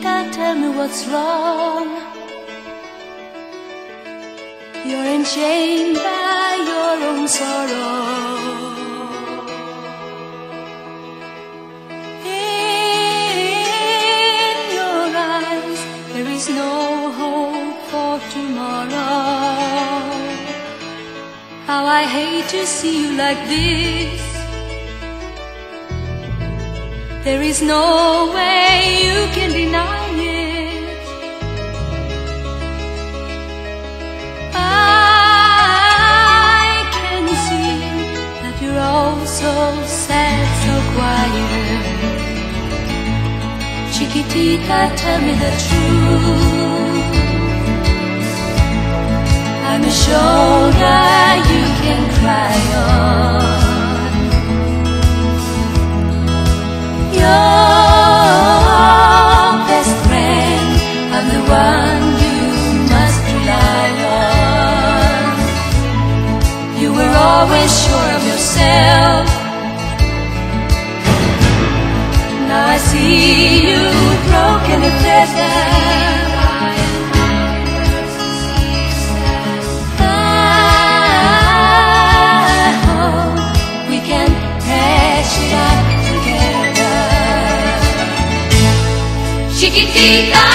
Chiquitita, tell me what's wrong. You're enchained by your own sorrow. In your eyes, there is no hope for tomorrow. How I hate to see you like this. There is no way you can deny it. I can see that you're all so sad, so quiet. Chiquitita, tell me the truth. I'm a shoulder you can cry on. Always sure of yourself. Now I see you broken and pleasant. I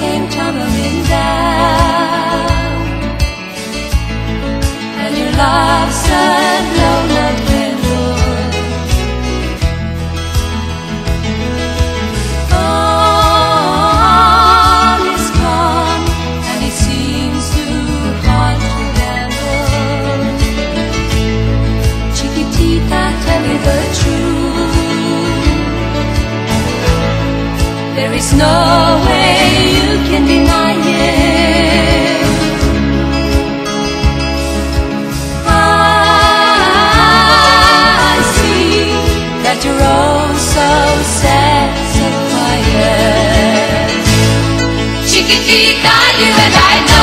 came tumbling down, and your love sun blown up candle. All is calm, and it seems too hard to handle. Chiquitita, tell me the truth. There is no way Chiquitita, you and I know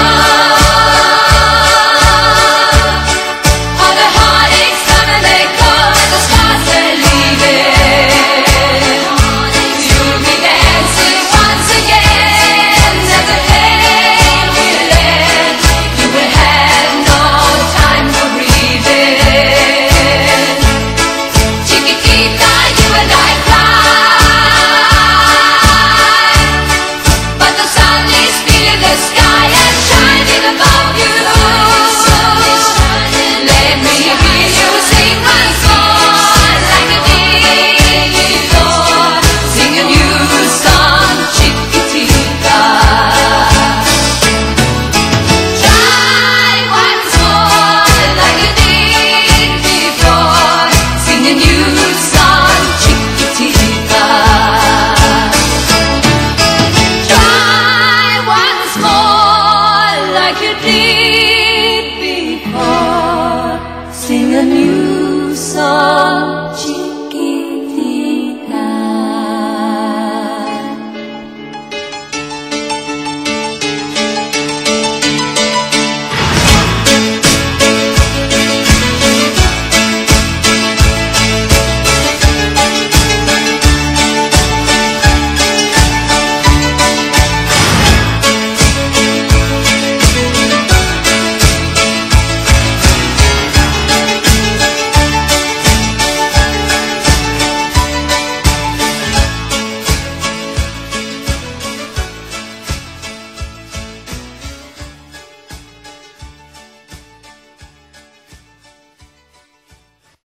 what you did.